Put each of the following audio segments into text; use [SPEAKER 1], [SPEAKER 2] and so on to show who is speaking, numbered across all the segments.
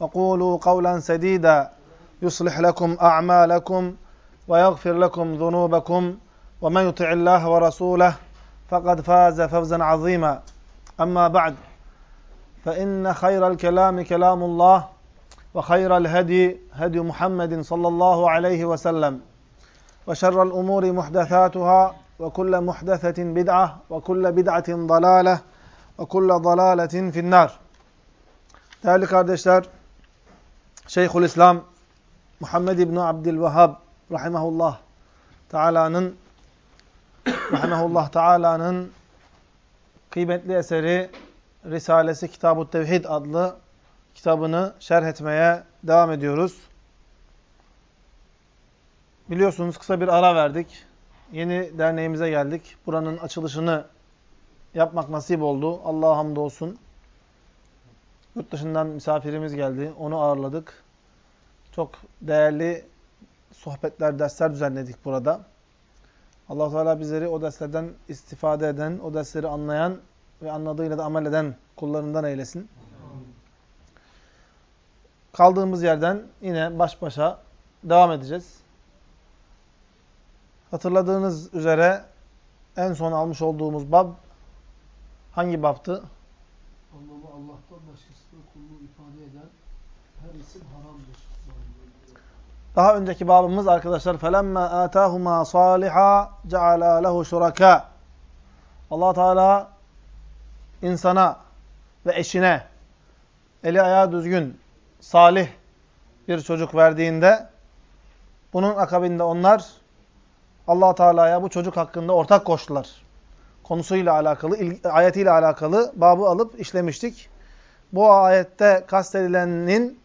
[SPEAKER 1] وقولوا قولا سديدا. يصلح لكم أعمالكم ويغفر لكم ذنوبكم ومن يطع الله ورسوله فقد فاز فوزا عظيما. أما بعد فإن خير الكلام كلام الله وخير الهدي هدي محمد صلى الله عليه وسلم. وشر الأمور محدثاتها وكل محدثة بدعة وكل بدعة ضلالة وكل ضلالة في النار. Değerli kardeşler, Şeyhülislam Muhammed İbni Abdülvehhab rahimahullah Teala'nın rahimahullah Teala'nın kıymetli eseri Risalesi Kitab-ı Tevhid adlı kitabını şerh etmeye devam ediyoruz. Biliyorsunuz kısa bir ara verdik. Yeni derneğimize geldik. Buranın açılışını yapmak nasip oldu. Allah'a hamdolsun. Yurt dışından misafirimiz geldi. Onu ağırladık. Çok değerli sohbetler, dersler düzenledik burada. allah Teala bizleri o derslerden istifade eden, o dersleri anlayan ve anladığıyla da amel eden kullarından eylesin. Kaldığımız yerden yine baş başa devam edeceğiz. Hatırladığınız üzere en son almış olduğumuz bab hangi babtı?
[SPEAKER 2] Allah'ı Allah'tan başkasına kulluğu ifade eden her isim haramdır.
[SPEAKER 1] Daha önceki babımız arkadaşlar فَلَمَّا آتَاهُمَا صَالِحًا جَعَلَا لَهُ شُرَكَا allah Teala insana ve eşine eli ayağı düzgün, salih bir çocuk verdiğinde bunun akabinde onlar allah Teala'ya bu çocuk hakkında ortak koştular. Konusuyla alakalı, ayetiyle alakalı babı alıp işlemiştik. Bu ayette kastedilenin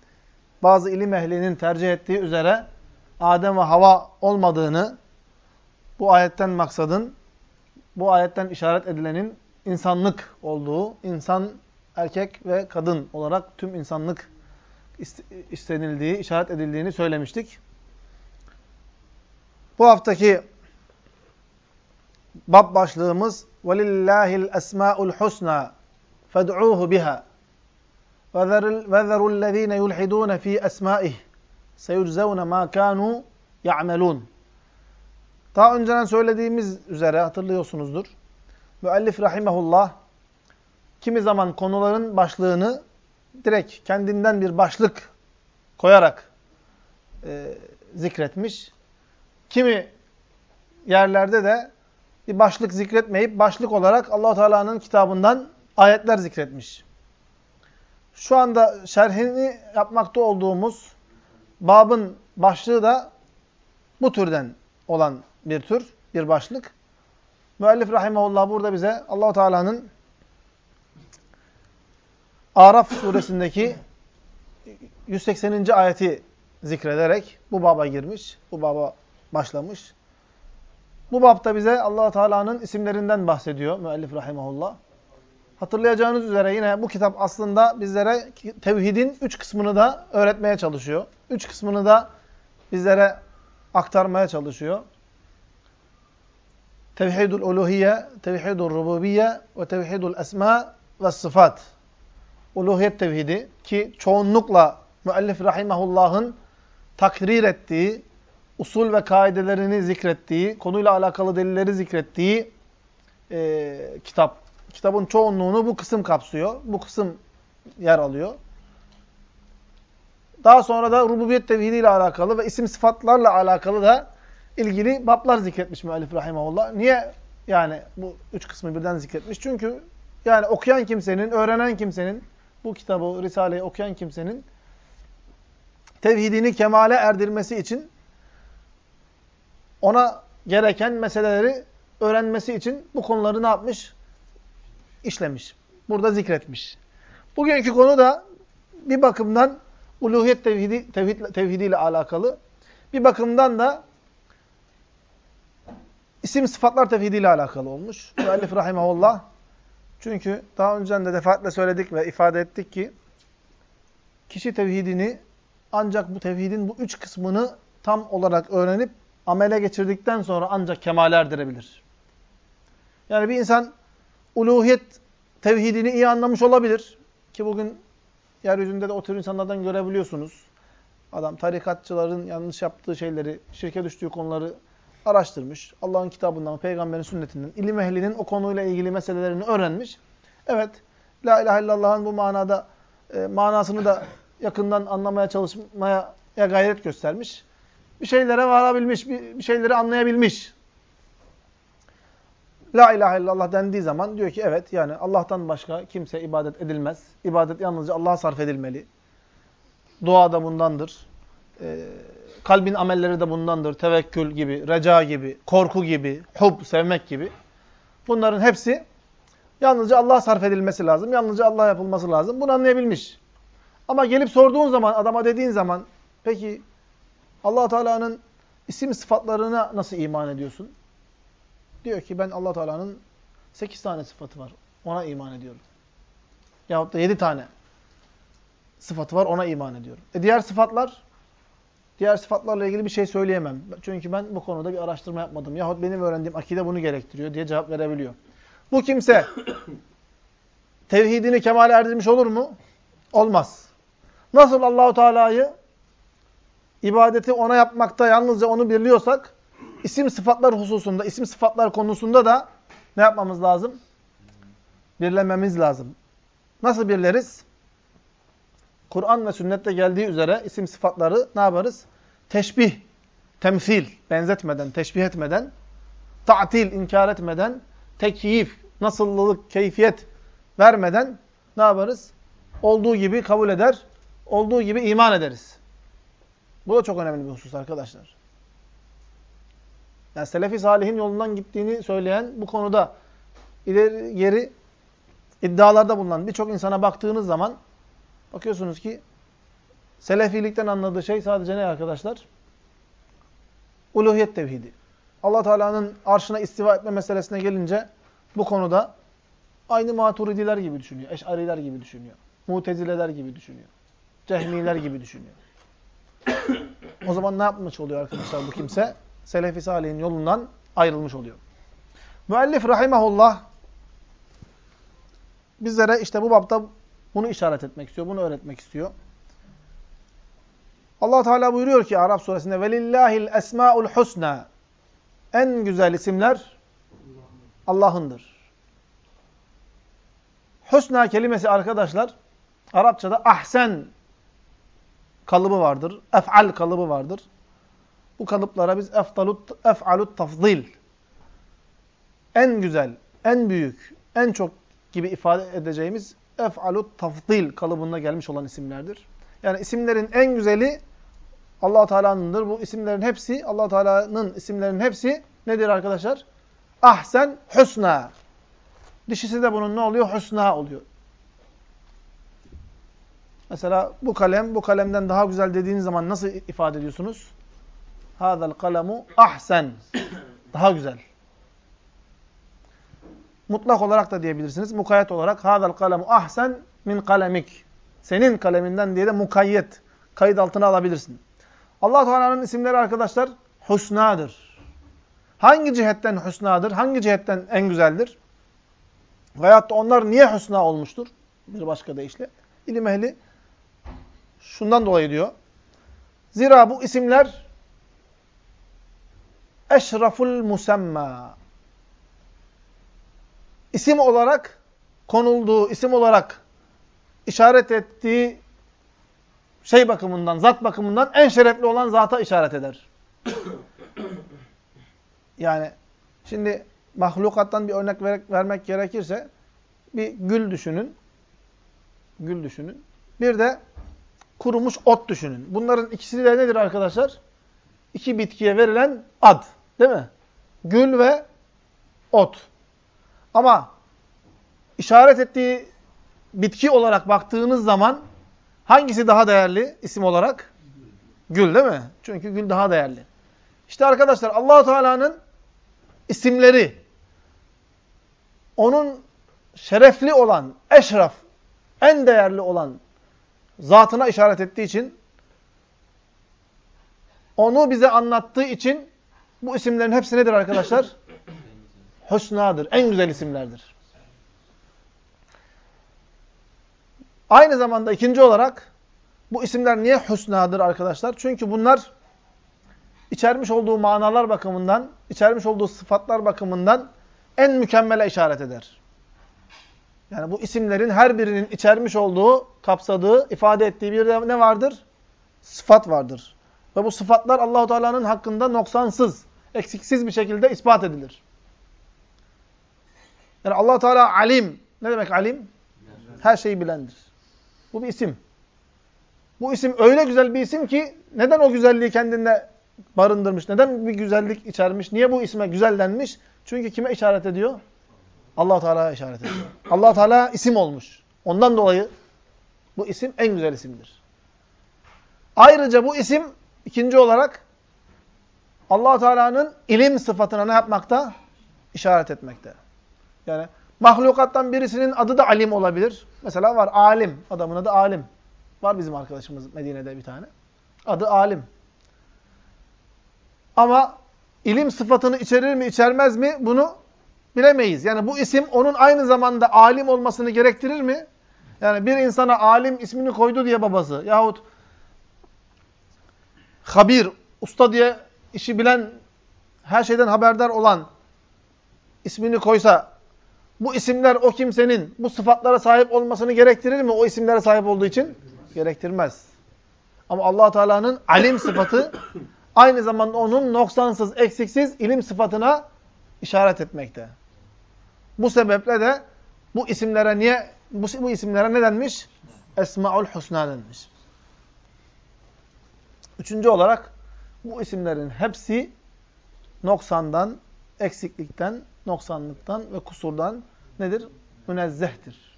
[SPEAKER 1] bazı ilim ehlinin tercih ettiği üzere Adem ve Hava olmadığını, bu ayetten maksadın, bu ayetten işaret edilenin insanlık olduğu, insan, erkek ve kadın olarak tüm insanlık istenildiği, işaret edildiğini söylemiştik. Bu haftaki bab başlığımız وَلِلَّهِ الْاَسْمَاءُ الْحُسْنَى فَادْعُوهُ بِهَا وَذَرُوا الَّذ۪ينَ يُلْحِدُونَ ف۪ي أَسْمَائِهِ سَيُجْزَوْنَ مَا كَانُوا يَعْمَلُونَ Daha önceden söylediğimiz üzere hatırlıyorsunuzdur. Müellif rahimehullah kimi zaman konuların başlığını direkt kendinden bir başlık koyarak e, zikretmiş. Kimi yerlerde de bir başlık zikretmeyip başlık olarak allah Teala'nın kitabından ayetler zikretmiş. Şu anda şerhini yapmakta olduğumuz babın başlığı da bu türden olan bir tür, bir başlık. Müellif rahimahullah burada bize allah Teala'nın Araf suresindeki 180. ayeti zikrederek bu baba girmiş, bu baba başlamış. Bu babda bize allah Teala'nın isimlerinden bahsediyor müellif rahimahullah. Hatırlayacağınız üzere yine bu kitap aslında bizlere tevhidin üç kısmını da öğretmeye çalışıyor. Üç kısmını da bizlere aktarmaya çalışıyor. Tevhidul uluhiyye, tevhidul rububiyye ve tevhidul esma ve sıfat. Uluhiyet tevhidi ki çoğunlukla müellif rahimahullah'ın takrir ettiği, usul ve kaidelerini zikrettiği, konuyla alakalı delilleri zikrettiği e, kitap. Kitabın çoğunluğunu bu kısım kapsıyor. Bu kısım yer alıyor. Daha sonra da rububiyet tevhidi ile alakalı ve isim sıfatlarla alakalı da ilgili bablar zikretmiş müellif rahimahullah. Niye yani bu üç kısmı birden zikretmiş? Çünkü yani okuyan kimsenin, öğrenen kimsenin, bu kitabı, Risale'yi okuyan kimsenin tevhidini kemale erdirmesi için ona gereken meseleleri öğrenmesi için bu konuları ne yapmış? İşlemiş. Burada zikretmiş. Bugünkü konu da bir bakımdan uluhiyet tevhidi, tevhid, tevhidiyle alakalı. Bir bakımdan da isim sıfatlar tevhidiyle alakalı olmuş. Müellif rahimahullah. Çünkü daha önce de defaatle söyledik ve ifade ettik ki kişi tevhidini ancak bu tevhidin bu üç kısmını tam olarak öğrenip amele geçirdikten sonra ancak kemale erdirebilir. Yani bir insan uluhiyet tevhidini iyi anlamış olabilir. Ki bugün yeryüzünde de o tür insanlardan görebiliyorsunuz. Adam tarikatçıların yanlış yaptığı şeyleri, şirke düştüğü konuları araştırmış. Allah'ın kitabından, peygamberin sünnetinden, ilim ehlinin o konuyla ilgili meselelerini öğrenmiş. Evet, La ilahe illallah'ın bu manada e, manasını da yakından anlamaya çalışmaya gayret göstermiş. Bir şeylere varabilmiş, bir, şeyleri anlayabilmiş. La ilahe illallah dendiği zaman diyor ki evet yani Allah'tan başka kimse ibadet edilmez. İbadet yalnızca Allah'a sarf edilmeli. Dua da bundandır. Ee, kalbin amelleri de bundandır. Tevekkül gibi, reca gibi, korku gibi, hub, sevmek gibi. Bunların hepsi yalnızca Allah'a sarf edilmesi lazım. Yalnızca Allah yapılması lazım. Bunu anlayabilmiş. Ama gelip sorduğun zaman, adama dediğin zaman peki allah Teala'nın isim sıfatlarına nasıl iman ediyorsun? Diyor ki ben allah Teala'nın 8 tane sıfatı var. Ona iman ediyorum. Yahut da 7 tane sıfatı var. Ona iman ediyorum. E diğer sıfatlar? Diğer sıfatlarla ilgili bir şey söyleyemem. Çünkü ben bu konuda bir araştırma yapmadım. Yahut benim öğrendiğim akide bunu gerektiriyor diye cevap verebiliyor. Bu kimse tevhidini kemale erdirmiş olur mu? Olmaz. Nasıl Allahu Teala'yı ibadeti ona yapmakta yalnızca onu birliyorsak isim sıfatlar hususunda, isim sıfatlar konusunda da ne yapmamız lazım? Birlememiz lazım. Nasıl birleriz? Kur'an ve sünnette geldiği üzere isim sıfatları ne yaparız? Teşbih, temsil, benzetmeden, teşbih etmeden, ta'til, inkar etmeden, tekyif, nasıllılık, keyfiyet vermeden ne yaparız? Olduğu gibi kabul eder, olduğu gibi iman ederiz. Bu da çok önemli bir husus arkadaşlar. Yani Selefi Salih'in yolundan gittiğini söyleyen bu konuda ileri geri iddialarda bulunan birçok insana baktığınız zaman bakıyorsunuz ki Selefilikten anladığı şey sadece ne arkadaşlar? Uluhiyet tevhidi. Allah Teala'nın arşına istiva etme meselesine gelince bu konuda aynı maturidiler gibi düşünüyor. Eş'ariler gibi düşünüyor. Mutezileler gibi düşünüyor. Cehmiler gibi düşünüyor. O zaman ne yapmış oluyor arkadaşlar bu kimse? Selefi Salih'in yolundan ayrılmış oluyor. Müellif rahimahullah bizlere işte bu bapta bunu işaret etmek istiyor, bunu öğretmek istiyor. Allah Teala buyuruyor ki Arap suresinde velillahil esmaul husna. En güzel isimler Allah'ındır. Husna kelimesi arkadaşlar Arapçada ahsen kalıbı vardır. Ef'al kalıbı vardır. Bu kalıplara biz eftalut, ef'alut tafzil en güzel, en büyük, en çok gibi ifade edeceğimiz ef'alut tafzil kalıbında gelmiş olan isimlerdir. Yani isimlerin en güzeli allah Teala'nındır. Bu isimlerin hepsi, allah Teala'nın isimlerinin hepsi nedir arkadaşlar? Ahsen, husna. Dişisi de bunun ne oluyor? Husna oluyor. Mesela bu kalem, bu kalemden daha güzel dediğiniz zaman nasıl ifade ediyorsunuz? Hâzel kalemu ahsen. Daha güzel. Mutlak olarak da diyebilirsiniz. Mukayyet olarak hâzel kalemu ahsen min kalemik. Senin kaleminden diye de mukayyet. Kayıt altına alabilirsin. allah Teala'nın isimleri arkadaşlar husnadır. Hangi cihetten husnadır? Hangi cihetten en güzeldir? Veyahut da onlar niye husna olmuştur? Bir başka deyişle. İlim ehli şundan dolayı diyor. Zira bu isimler eşraful musemma. İsim olarak konulduğu, isim olarak işaret ettiği şey bakımından, zat bakımından en şerefli olan zata işaret eder. Yani şimdi mahlukattan bir örnek ver vermek gerekirse bir gül düşünün. Gül düşünün. Bir de kurumuş ot düşünün. Bunların ikisi de nedir arkadaşlar? İki bitkiye verilen ad. Değil mi? Gül ve ot. Ama işaret ettiği bitki olarak baktığınız zaman hangisi daha değerli isim olarak? Gül değil mi? Çünkü gül daha değerli. İşte arkadaşlar allah Teala'nın isimleri onun şerefli olan, eşraf, en değerli olan zatına işaret ettiği için onu bize anlattığı için bu isimlerin hepsi nedir arkadaşlar? Hüsnadır. En güzel isimlerdir. Aynı zamanda ikinci olarak bu isimler niye hüsnadır arkadaşlar? Çünkü bunlar içermiş olduğu manalar bakımından, içermiş olduğu sıfatlar bakımından en mükemmele işaret eder. Yani bu isimlerin her birinin içermiş olduğu, kapsadığı, ifade ettiği bir de ne vardır? Sıfat vardır. Ve bu sıfatlar Allahu Teala'nın hakkında noksansız, eksiksiz bir şekilde ispat edilir. Yani Allah Teala alim. Ne demek alim? Her şeyi bilendir. Bu bir isim. Bu isim öyle güzel bir isim ki neden o güzelliği kendinde barındırmış? Neden bir güzellik içermiş? Niye bu isme güzel denmiş? Çünkü kime işaret ediyor? Allah Teala'ya işaret ediyor. Allah Teala isim olmuş. Ondan dolayı bu isim en güzel isimdir. Ayrıca bu isim ikinci olarak Allah Teala'nın ilim sıfatına ne yapmakta? İşaret etmekte. Yani mahlukattan birisinin adı da alim olabilir. Mesela var alim. Adamın adı alim. Var bizim arkadaşımız Medine'de bir tane. Adı alim. Ama ilim sıfatını içerir mi içermez mi bunu bilemeyiz. Yani bu isim onun aynı zamanda alim olmasını gerektirir mi? Yani bir insana alim ismini koydu diye babası yahut habir, usta diye işi bilen, her şeyden haberdar olan ismini koysa bu isimler o kimsenin bu sıfatlara sahip olmasını gerektirir mi? O isimlere sahip olduğu için gerektirmez. Ama Allah Teala'nın alim sıfatı aynı zamanda onun noksansız, eksiksiz ilim sıfatına işaret etmekte. Bu sebeple de bu isimlere niye bu, bu isimlere ne denmiş? Esmaül Husna denmiş. Üçüncü olarak bu isimlerin hepsi noksandan, eksiklikten, noksanlıktan ve kusurdan nedir? Münezzehtir.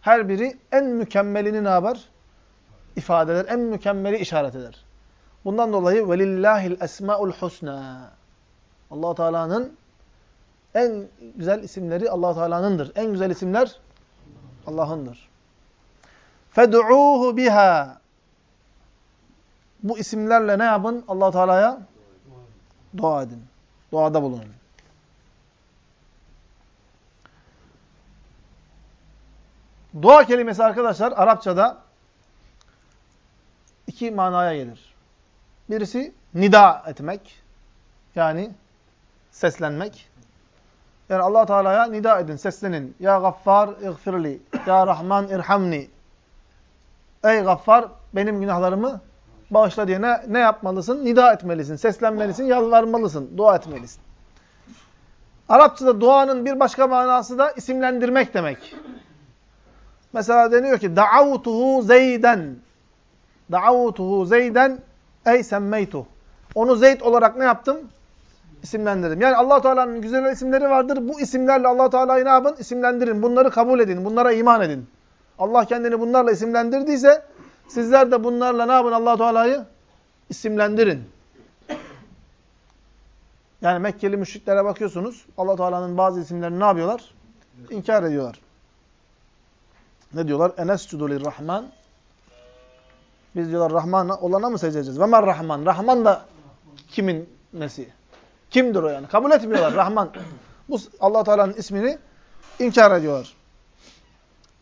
[SPEAKER 1] Her biri en mükemmelini ne yapar? İfade eder. En mükemmeli işaret eder. Bundan dolayı velillahil esmaul husna. Allah Teala'nın en güzel isimleri Allah Teala'nındır. En güzel isimler Allah'ındır. Fed'uuhu biha. Bu isimlerle ne yapın? Allah Teala'ya dua edin. Duada bulunun. Dua kelimesi arkadaşlar Arapçada iki manaya gelir. Birisi nida etmek. Yani seslenmek. Yani allah Teala'ya nida edin, seslenin. Ya Gaffar iğfirli. Ya Rahman irhamni. Ey Gaffar benim günahlarımı bağışla diye ne, ne yapmalısın? Nida etmelisin, seslenmelisin, yalvarmalısın, dua etmelisin. Arapçada duanın bir başka manası da isimlendirmek demek. Mesela deniyor ki da'avtuhu zeyden. Da'avtuhu zeyden ey semmeytuh. Onu Zeyd olarak ne yaptım? İsimlendirdim. Yani allah Teala'nın güzel isimleri vardır. Bu isimlerle allah Teala'yı ne yapın? İsimlendirin. Bunları kabul edin. Bunlara iman edin. Allah kendini bunlarla isimlendirdiyse sizler de bunlarla ne yapın allah Teala'yı? İsimlendirin. Yani Mekkeli müşriklere bakıyorsunuz. allah Teala'nın bazı isimlerini ne yapıyorlar? İnkar ediyorlar. Ne diyorlar? Enescudu Rahman. Biz diyorlar Rahman olana mı secde edeceğiz? Ve Rahman. Rahman da kimin nesi? Kimdir o yani? Kabul etmiyorlar Rahman. Bu Allah Teala'nın ismini inkar ediyorlar.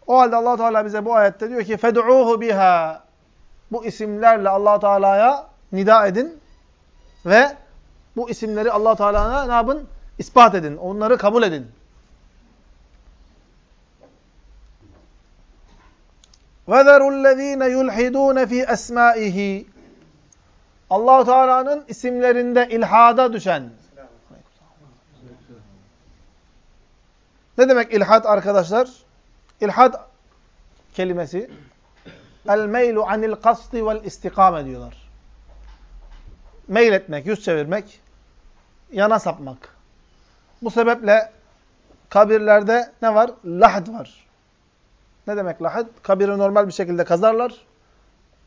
[SPEAKER 1] O halde Allah Teala bize bu ayette diyor ki fed'uhu biha. Bu isimlerle Allah Teala'ya nida edin ve bu isimleri Allah Teala'ya ne yapın? İspat edin. Onları kabul edin. وَذَرُوا الَّذ۪ينَ يُلْحِدُونَ ف۪ي أَسْمَائِهِ allah Teala'nın isimlerinde ilhada düşen. Ne demek ilhad arkadaşlar? İlhad kelimesi el meylu anil kasti vel istikame diyorlar. Meyletmek, yüz çevirmek, yana sapmak. Bu sebeple kabirlerde ne var? Lahd var. Ne demek lahd? Kabiri normal bir şekilde kazarlar.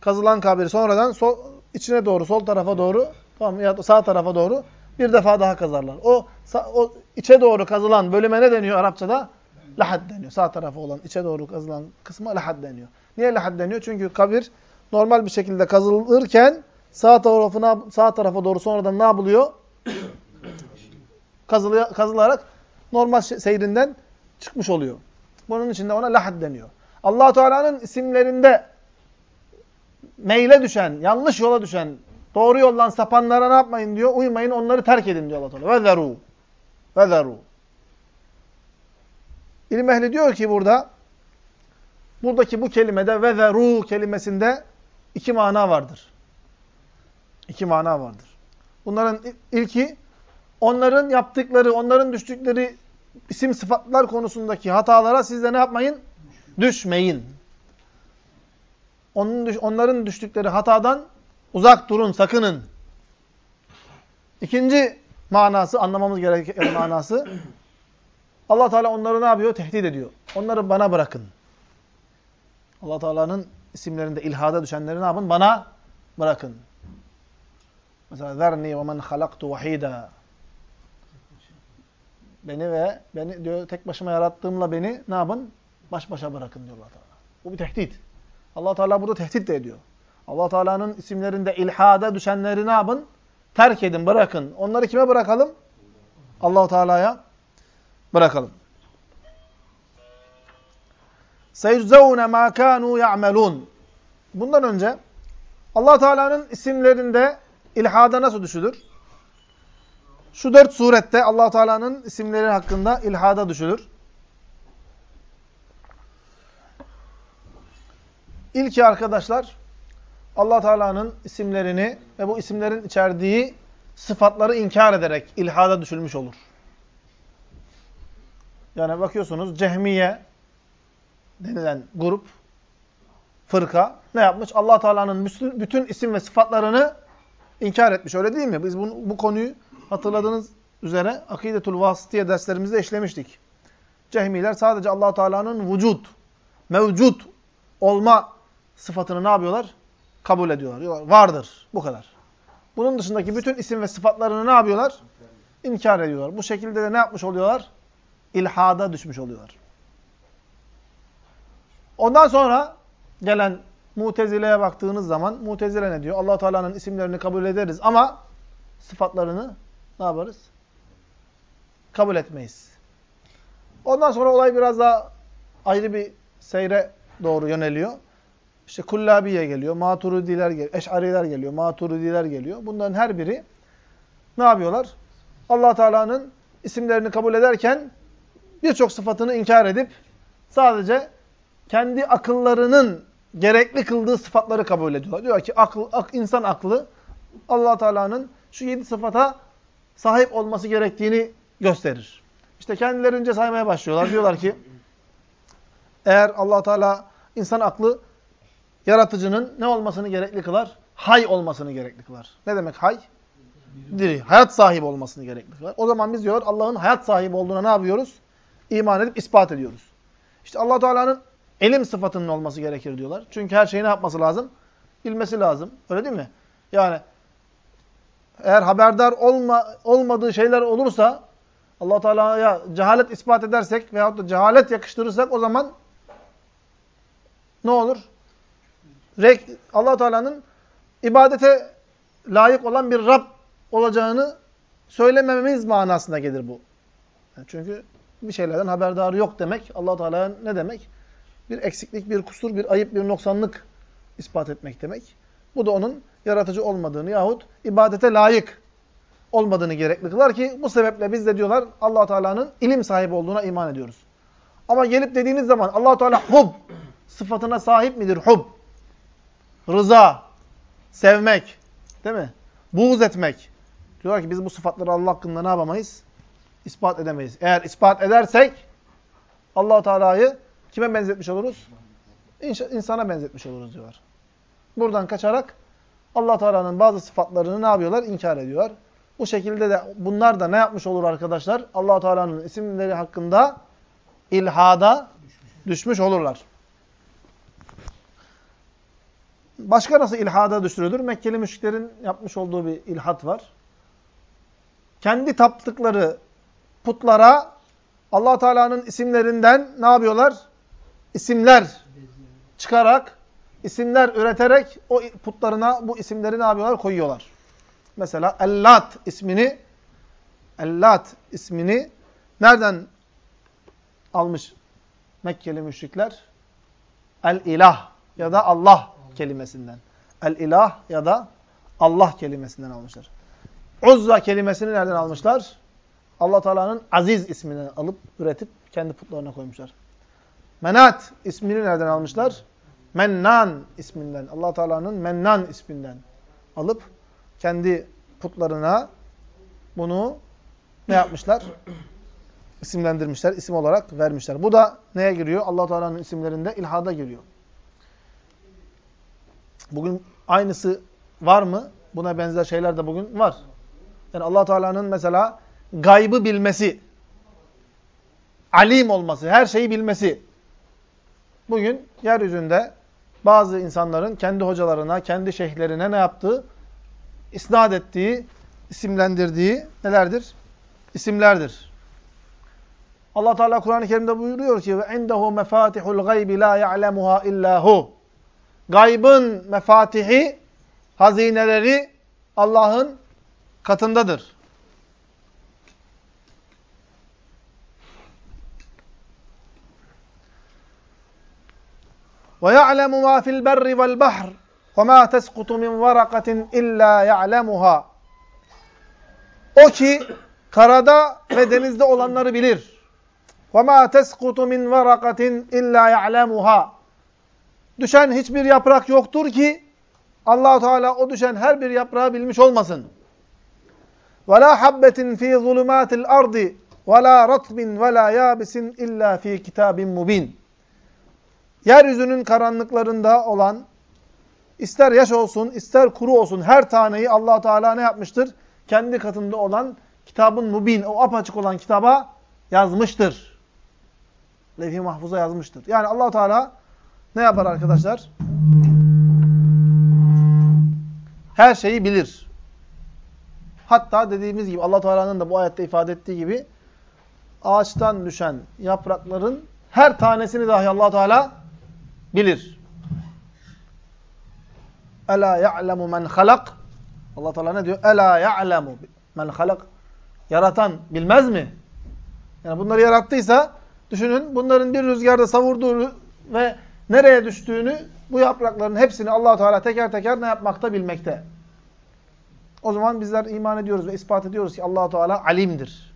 [SPEAKER 1] Kazılan kabiri sonradan sol, içine doğru, sol tarafa doğru, tamam ya sağ tarafa doğru bir defa daha kazarlar. O, o içe doğru kazılan bölüme ne deniyor Arapçada? Lahad deniyor. Sağ tarafa olan, içe doğru kazılan kısma lahad deniyor. Niye lahad deniyor? Çünkü kabir normal bir şekilde kazılırken sağ tarafına sağ tarafa doğru sonradan ne yapılıyor? Kazılıyor, kazılarak normal seyrinden çıkmış oluyor. Bunun için de ona lahad deniyor. Allah Teala'nın isimlerinde meyle düşen, yanlış yola düşen, doğru yoldan sapanlara ne yapmayın diyor? Uymayın, onları terk edin diyor Allah Teala. Vezeru. Vezeru. İlim ehli diyor ki burada buradaki bu kelimede vezeru kelimesinde iki mana vardır. İki mana vardır. Bunların ilki onların yaptıkları, onların düştükleri isim sıfatlar konusundaki hatalara siz de ne yapmayın? Düşmeyin. Onların düştükleri hatadan Uzak durun, sakının. İkinci manası, anlamamız gereken manası allah Teala onları ne yapıyor? Tehdit ediyor. Onları bana bırakın. allah Teala'nın isimlerinde ilhada düşenleri ne yapın? Bana bırakın. Mesela zerni ve men halaktu vahida. Beni ve beni diyor tek başıma yarattığımla beni ne yapın? Baş başa bırakın diyor allah Teala. Bu bir tehdit. allah Teala burada tehdit de ediyor allah Teala'nın isimlerinde ilhada düşenleri ne yapın? Terk edin, bırakın. Onları kime bırakalım? allah Teala'ya bırakalım. سَيُجْزَوْنَ مَا كَانُوا يَعْمَلُونَ Bundan önce allah Teala'nın isimlerinde ilhada nasıl düşülür? Şu dört surette allah Teala'nın isimleri hakkında ilhada düşülür. İlki arkadaşlar Allah Teala'nın isimlerini ve bu isimlerin içerdiği sıfatları inkar ederek ilhada düşülmüş olur. Yani bakıyorsunuz Cehmiye denilen grup, fırka ne yapmış? Allah Teala'nın bütün, isim ve sıfatlarını inkar etmiş. Öyle değil mi? Biz bu, bu konuyu hatırladığınız üzere Akidetul Vasıtiye derslerimizde işlemiştik. Cehmiler sadece Allah Teala'nın vücut, mevcut olma sıfatını ne yapıyorlar? Kabul ediyorlar. Diyorlar, vardır. Bu kadar. Bunun dışındaki bütün isim ve sıfatlarını ne yapıyorlar? İnkar ediyorlar. Bu şekilde de ne yapmış oluyorlar? İlhada düşmüş oluyorlar. Ondan sonra gelen Mutezile'ye baktığınız zaman Mutezile ne diyor? allah Teala'nın isimlerini kabul ederiz ama sıfatlarını ne yaparız? Kabul etmeyiz. Ondan sonra olay biraz daha ayrı bir seyre doğru yöneliyor. İşte Kullabiye geliyor, Maturidiler geliyor, Eş'ariler geliyor, Maturidiler geliyor. Bunların her biri ne yapıyorlar? allah Teala'nın isimlerini kabul ederken birçok sıfatını inkar edip sadece kendi akıllarının gerekli kıldığı sıfatları kabul ediyorlar. Diyor ki akıl, ak, insan aklı allah Teala'nın şu yedi sıfata sahip olması gerektiğini gösterir. İşte kendilerince saymaya başlıyorlar. Diyorlar ki eğer allah Teala insan aklı yaratıcının ne olmasını gerekli kılar? Hay olmasını gerekli kılar. Ne demek hay? Diri. Hayat sahibi olmasını gerekli kılar. O zaman biz diyor Allah'ın hayat sahibi olduğuna ne yapıyoruz? İman edip ispat ediyoruz. İşte allah Teala'nın elim sıfatının olması gerekir diyorlar. Çünkü her şeyi ne yapması lazım? Bilmesi lazım. Öyle değil mi? Yani eğer haberdar olma, olmadığı şeyler olursa allah Teala'ya cehalet ispat edersek veyahut da cehalet yakıştırırsak o zaman ne olur? Allah Teala'nın ibadete layık olan bir Rab olacağını söylemememiz manasına gelir bu. Yani çünkü bir şeylerden haberdarı yok demek. allah Teala ne demek? Bir eksiklik, bir kusur, bir ayıp, bir noksanlık ispat etmek demek. Bu da onun yaratıcı olmadığını yahut ibadete layık olmadığını gerekli kılar ki bu sebeple biz de diyorlar allah Teala'nın ilim sahibi olduğuna iman ediyoruz. Ama gelip dediğiniz zaman allah Teala hub sıfatına sahip midir? Hub. Rıza. Sevmek. Değil mi? Buğz etmek. Diyorlar ki biz bu sıfatları Allah hakkında ne yapamayız? İspat edemeyiz. Eğer ispat edersek allah Teala'yı kime benzetmiş oluruz? İnsana benzetmiş oluruz diyorlar. Buradan kaçarak allah Teala'nın bazı sıfatlarını ne yapıyorlar? İnkar ediyorlar. Bu şekilde de bunlar da ne yapmış olur arkadaşlar? allah Teala'nın isimleri hakkında ilhada düşmüş olurlar. Başka nasıl ilhada düşürülür? Mekkeli müşriklerin yapmış olduğu bir ilhat var. Kendi taptıkları putlara allah Teala'nın isimlerinden ne yapıyorlar? İsimler çıkarak, isimler üreterek o putlarına bu isimleri ne yapıyorlar? Koyuyorlar. Mesela Ellat ismini Ellat ismini nereden almış Mekkeli müşrikler? El-İlah ya da Allah kelimesinden. El-İlah ya da Allah kelimesinden almışlar. Uzza kelimesini nereden almışlar? Allah Teala'nın Aziz isminden alıp üretip kendi putlarına koymuşlar. Menat ismini nereden almışlar? Mennan isminden. Allah Teala'nın Mennan isminden alıp kendi putlarına bunu ne yapmışlar? İsimlendirmişler, isim olarak vermişler. Bu da neye giriyor? Allah Teala'nın isimlerinde ilhada giriyor. Bugün aynısı var mı? Buna benzer şeyler de bugün var. Yani Allah Teala'nın mesela gaybı bilmesi, alim olması, her şeyi bilmesi. Bugün yeryüzünde bazı insanların kendi hocalarına, kendi şeyhlerine ne yaptığı, isnat ettiği, isimlendirdiği nelerdir? İsimlerdir. Allah Teala Kur'an-ı Kerim'de buyuruyor ki ve indehu mefatihul gaybi la ya'lemuha illa Gaybın mefatihi, hazineleri Allah'ın katındadır. وَيَعْلَمُ مَا فِي الْبَرِّ وَالْبَحْرِ وَمَا تَسْقُطُ مِنْ وَرَقَةٍ اِلَّا يَعْلَمُهَا O ki karada ve denizde olanları bilir. وَمَا تَسْقُطُ مِنْ وَرَقَةٍ اِلَّا يَعْلَمُهَا Düşen hiçbir yaprak yoktur ki Allahu Teala o düşen her bir yaprağı bilmiş olmasın. Ve la habbetin fi zulumatil ardi ve la ratbin ve la yabisin illa fi kitabin mubin. Yeryüzünün karanlıklarında olan ister yaş olsun, ister kuru olsun her taneyi Allah Teala ne yapmıştır? Kendi katında olan kitabın mubin, o apaçık olan kitaba yazmıştır. Levh-i Mahfuz'a yazmıştır. Yani Allah Teala ne yapar arkadaşlar? Her şeyi bilir. Hatta dediğimiz gibi allah Teala'nın da bu ayette ifade ettiği gibi ağaçtan düşen yaprakların her tanesini dahi allah Teala bilir. Ela ya'lemu men halak. Allah Teala ne diyor? Ela ya'lemu men halak. Yaratan bilmez mi? Yani bunları yarattıysa düşünün bunların bir rüzgarda savurduğunu ve nereye düştüğünü bu yaprakların hepsini allah Teala teker teker ne yapmakta bilmekte. O zaman bizler iman ediyoruz ve ispat ediyoruz ki allah Teala alimdir.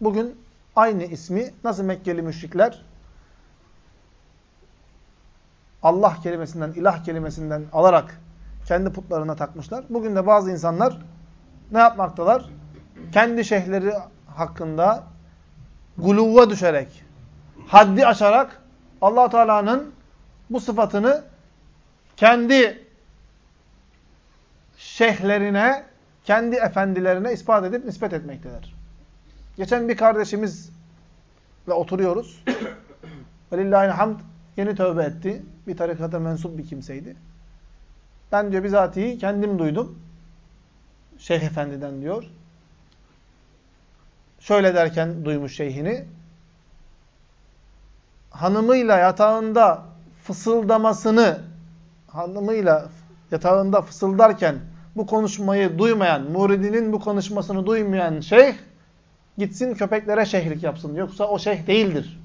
[SPEAKER 1] Bugün aynı ismi nasıl Mekkeli müşrikler Allah kelimesinden, ilah kelimesinden alarak kendi putlarına takmışlar. Bugün de bazı insanlar ne yapmaktalar? Kendi şeyhleri hakkında guluva düşerek, haddi aşarak allah Teala'nın bu sıfatını kendi şeyhlerine, kendi efendilerine ispat edip nispet etmektedir. Geçen bir kardeşimizle oturuyoruz. Velillahil hamd yeni tövbe etti. Bir tarikata mensup bir kimseydi. Ben diyor bizatihi kendim duydum. Şeyh Efendi'den diyor. Şöyle derken duymuş şeyhini. Hanımıyla yatağında fısıldamasını, hanımıyla yatağında fısıldarken bu konuşmayı duymayan, muridinin bu konuşmasını duymayan şeyh, gitsin köpeklere şeyhlik yapsın. Yoksa o şeyh değildir.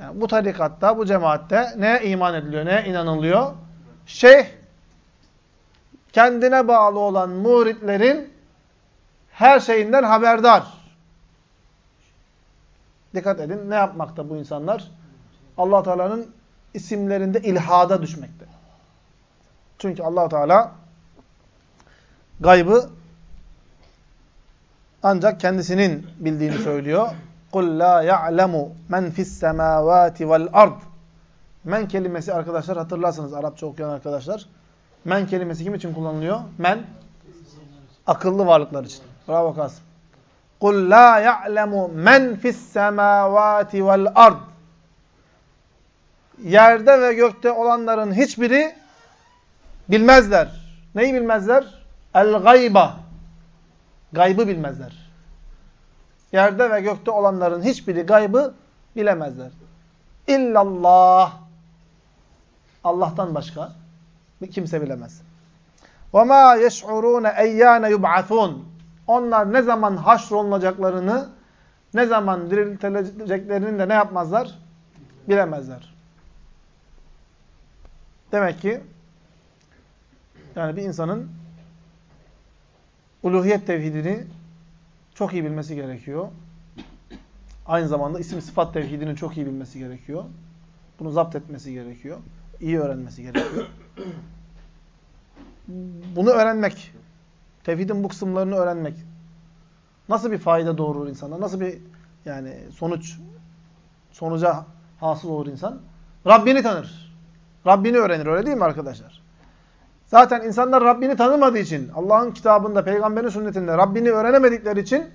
[SPEAKER 1] Yani bu tarikatta, bu cemaatte ne iman ediliyor, ne inanılıyor? Şeyh, kendine bağlı olan muritlerin her şeyinden haberdar Dikkat edin, ne yapmakta bu insanlar? allah Teala'nın isimlerinde ilhada düşmekte. Çünkü allah Teala gaybı ancak kendisinin bildiğini söylüyor. قُلْ لَا يَعْلَمُ مَنْ فِي السَّمَاوَاتِ وَالْأَرْضِ Men kelimesi arkadaşlar hatırlarsınız Arapça okuyan arkadaşlar. Men kelimesi kim için kullanılıyor? Men akıllı varlıklar için. Bravo Kasım. قُلْ لَا يَعْلَمُ مَنْ فِي السَّمَاوَاتِ وَالْأَرْضِ Yerde ve gökte olanların hiçbiri bilmezler. Neyi bilmezler? El-gayba. Gaybı bilmezler. Yerde ve gökte olanların hiçbiri gaybı bilemezler. İllallah. Allah'tan başka kimse bilemez. وَمَا يَشْعُرُونَ اَيَّانَ يُبْعَثُونَ onlar ne zaman haşrolunacaklarını, ne zaman diriltileceklerini de ne yapmazlar? Bilemezler. Demek ki yani bir insanın uluhiyet tevhidini çok iyi bilmesi gerekiyor. Aynı zamanda isim sıfat tevhidini çok iyi bilmesi gerekiyor. Bunu zapt etmesi gerekiyor. İyi öğrenmesi gerekiyor. Bunu öğrenmek, tevhidin bu kısımlarını öğrenmek nasıl bir fayda doğurur insana? Nasıl bir yani sonuç sonuca hasıl olur insan? Rabbini tanır. Rabbini öğrenir öyle değil mi arkadaşlar? Zaten insanlar Rabbini tanımadığı için, Allah'ın kitabında, peygamberin sünnetinde Rabbini öğrenemedikleri için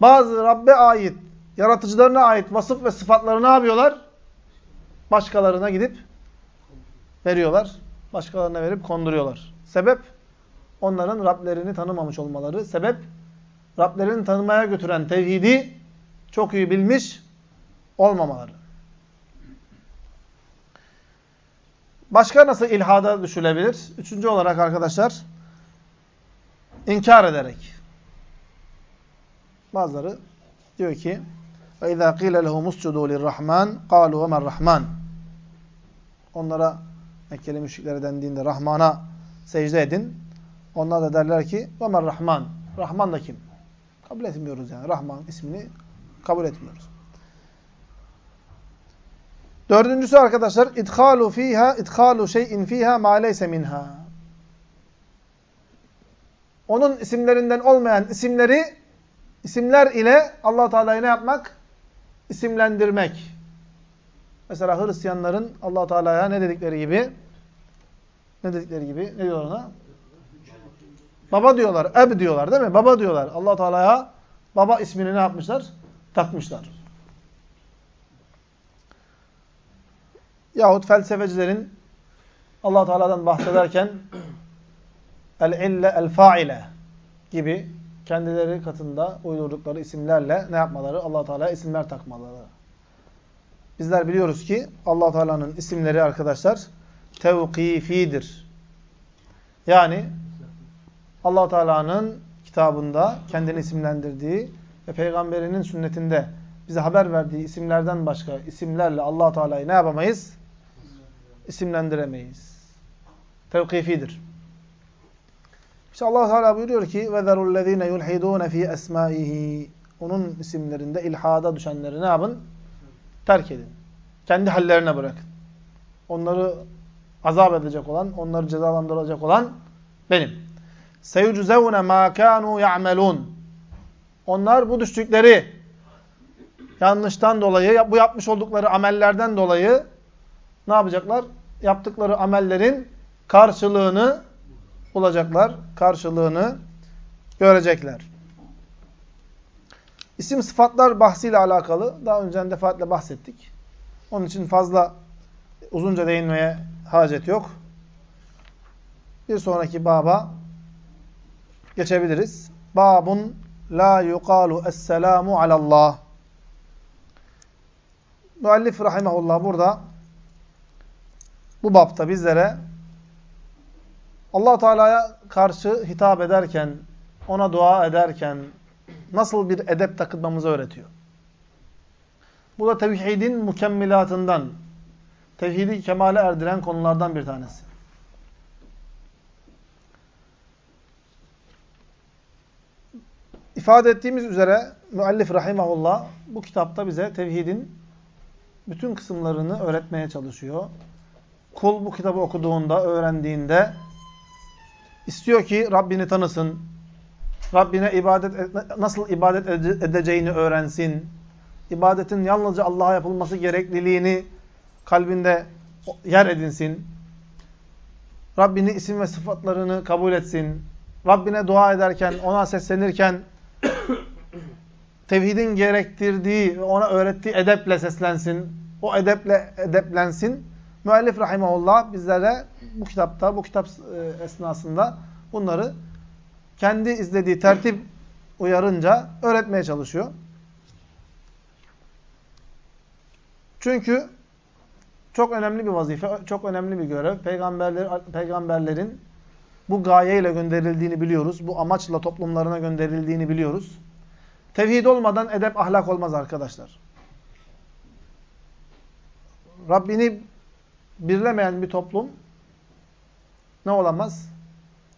[SPEAKER 1] bazı Rabbe ait, yaratıcılarına ait vasıf ve sıfatları ne yapıyorlar? Başkalarına gidip veriyorlar. Başkalarına verip konduruyorlar. Sebep? Onların Rablerini tanımamış olmaları. Sebep? Rablerini tanımaya götüren tevhidi çok iyi bilmiş olmamaları. Başka nasıl ilhada düşülebilir? Üçüncü olarak arkadaşlar, inkar ederek. Bazıları diyor ki, وَاِذَا قِيلَ لَهُ مُسْجُدُوا لِلرَّحْمَانِ قَالُوا وَمَا الرَّحْمَانِ Onlara Mekkeli müşriklere dendiğinde Rahman'a secde edin. Onlar da derler ki Ömer Rahman. Rahman da kim? Kabul etmiyoruz yani. Rahman ismini kabul etmiyoruz. Dördüncüsü arkadaşlar idhalu fiha idhalu şeyin fiha ma leyse minha. Onun isimlerinden olmayan isimleri isimler ile Allah Teala'yı ne yapmak? İsimlendirmek. Mesela Hristiyanların Allah Teala'ya ne dedikleri gibi ne dedikleri gibi ne diyor ona? Baba diyorlar, eb diyorlar değil mi? Baba diyorlar. Allah Teala'ya baba ismini ne yapmışlar? Takmışlar. Yahut felsefecilerin Allah Teala'dan bahsederken el-ille el-faile gibi kendileri katında uydurdukları isimlerle ne yapmaları? Allah Teala'ya isimler takmaları. Bizler biliyoruz ki Allah Teala'nın isimleri arkadaşlar tevkifidir. Yani Allah Teala'nın kitabında kendini isimlendirdiği ve peygamberinin sünnetinde bize haber verdiği isimlerden başka isimlerle Allah Teala'yı ne yapamayız? isimlendiremeyiz. Tevkifidir. İşte Allah Teala buyuruyor ki وَذَرُوا الَّذ۪ينَ يُلْحِدُونَ ف۪ي أَسْمَائِهِ Onun isimlerinde ilhada düşenleri ne yapın? Terk edin. Kendi hallerine bırakın. Onları azap edecek olan, onları cezalandıracak olan benim. seyuczevne ma kanu ya'melun. Onlar bu düştükleri yanlıştan dolayı, bu yapmış oldukları amellerden dolayı ne yapacaklar? Yaptıkları amellerin karşılığını bulacaklar, karşılığını görecekler. İsim sıfatlar bahsiyle alakalı daha önceden defaatle bahsettik. Onun için fazla uzunca değinmeye hacet yok. Bir sonraki baba geçebiliriz. Babun la yuqalu esselamu alallah. Müellif rahimahullah burada bu bapta bizlere allah Teala'ya karşı hitap ederken, ona dua ederken nasıl bir edep takınmamızı öğretiyor. Bu da tevhidin mükemmilatından, tevhidi kemale erdiren konulardan bir tanesi. İfade ettiğimiz üzere müellif rahimahullah bu kitapta bize tevhidin bütün kısımlarını öğretmeye çalışıyor. Kul bu kitabı okuduğunda, öğrendiğinde istiyor ki Rabbini tanısın. Rabbine ibadet nasıl ibadet edeceğini öğrensin. İbadetin yalnızca Allah'a yapılması gerekliliğini kalbinde yer edinsin. Rabbini isim ve sıfatlarını kabul etsin. Rabbine dua ederken, ona seslenirken tevhidin gerektirdiği ona öğrettiği edeple seslensin. O edeple edeplensin. Müellif rahimahullah bizlere bu kitapta, bu kitap e, esnasında bunları kendi izlediği tertip uyarınca öğretmeye çalışıyor. Çünkü çok önemli bir vazife, çok önemli bir görev. Peygamberler, peygamberlerin bu gayeyle gönderildiğini biliyoruz. Bu amaçla toplumlarına gönderildiğini biliyoruz. Tevhid olmadan edep ahlak olmaz arkadaşlar. Rabbini birlemeyen bir toplum ne olamaz?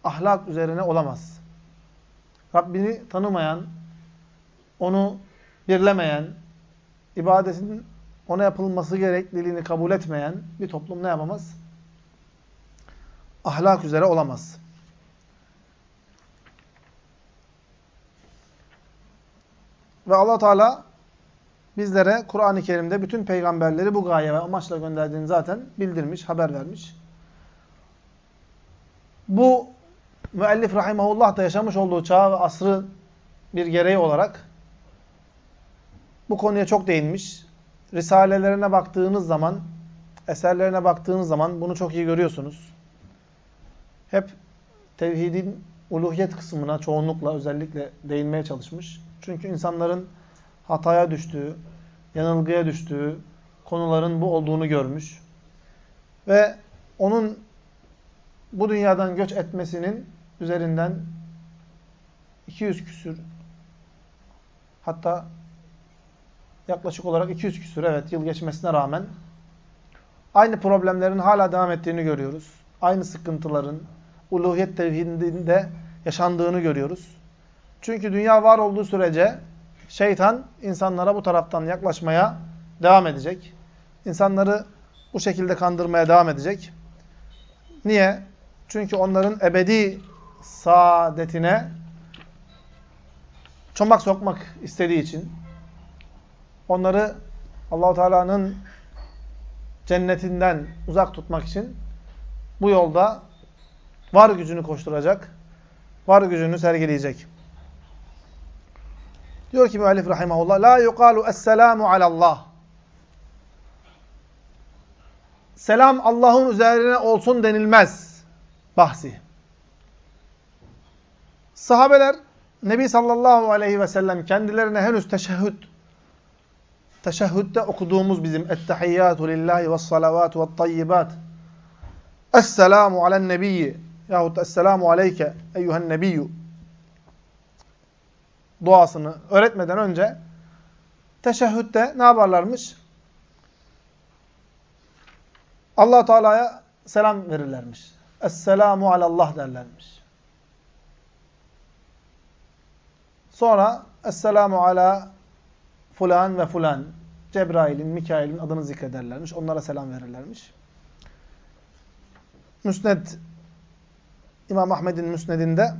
[SPEAKER 1] Ahlak üzerine olamaz. Rabbini tanımayan, onu birlemeyen, ibadetin ona yapılması gerekliliğini kabul etmeyen bir toplum ne yapamaz? Ahlak üzere olamaz. Ve allah Teala bizlere Kur'an-ı Kerim'de bütün peygamberleri bu gaye ve amaçla gönderdiğini zaten bildirmiş, haber vermiş. Bu müellif rahimahullah da yaşamış olduğu çağ ve asrı bir gereği olarak bu konuya çok değinmiş. Risalelerine baktığınız zaman, eserlerine baktığınız zaman bunu çok iyi görüyorsunuz. Hep tevhidin uluhiyet kısmına çoğunlukla özellikle değinmeye çalışmış. Çünkü insanların hataya düştüğü, yanılgıya düştüğü konuların bu olduğunu görmüş. Ve onun bu dünyadan göç etmesinin üzerinden 200 küsür hatta yaklaşık olarak 200 küsür evet yıl geçmesine rağmen aynı problemlerin hala devam ettiğini görüyoruz. Aynı sıkıntıların uluhiyet tevhidinde yaşandığını görüyoruz. Çünkü dünya var olduğu sürece şeytan insanlara bu taraftan yaklaşmaya devam edecek. İnsanları bu şekilde kandırmaya devam edecek. Niye? Çünkü onların ebedi saadetine çomak sokmak istediği için onları Allahu Teala'nın cennetinden uzak tutmak için bu yolda var gücünü koşturacak, var gücünü sergileyecek. Diyor ki müellif rahimahullah la yuqalu esselamu alallah. Selam Allah'ın üzerine olsun denilmez bahsi. Sahabeler Nebi sallallahu aleyhi ve sellem kendilerine henüz teşehhüd teşehhüdde okuduğumuz bizim ettehiyyatu lillahi ve salavatu ve tayyibat Esselamu alen nebiyyi yahut Esselamu aleyke eyyühen nebiyyü duasını öğretmeden önce teşehhütte ne yaparlarmış? allah Teala'ya selam verirlermiş. Esselamu alallah derlermiş. Sonra Esselamu ala fulan ve fulan. Cebrail'in, Mikail'in adını zikrederlermiş. Onlara selam verirlermiş. Müsned İmam Ahmed'in müsnedinde